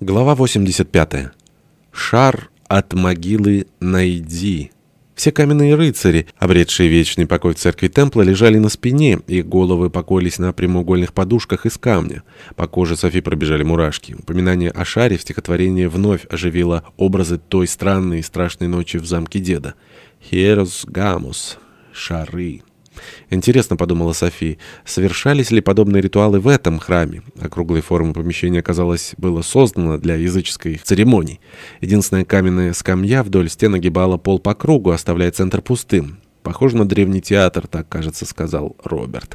Глава 85. Шар от могилы найди. Все каменные рыцари, обретшие вечный покой в церкви Темпла, лежали на спине, их головы покоились на прямоугольных подушках из камня. По коже Софи пробежали мурашки. Упоминание о шаре в стихотворении вновь оживило образы той странной и страшной ночи в замке деда. «Херос гамус» — «шары». Интересно, подумала София, совершались ли подобные ритуалы в этом храме? Округлой формы помещения, казалось, было создано для языческой церемонии. Единственная каменная скамья вдоль стен огибала пол по кругу, оставляя центр пустым. Похоже на древний театр, так, кажется, сказал Роберт.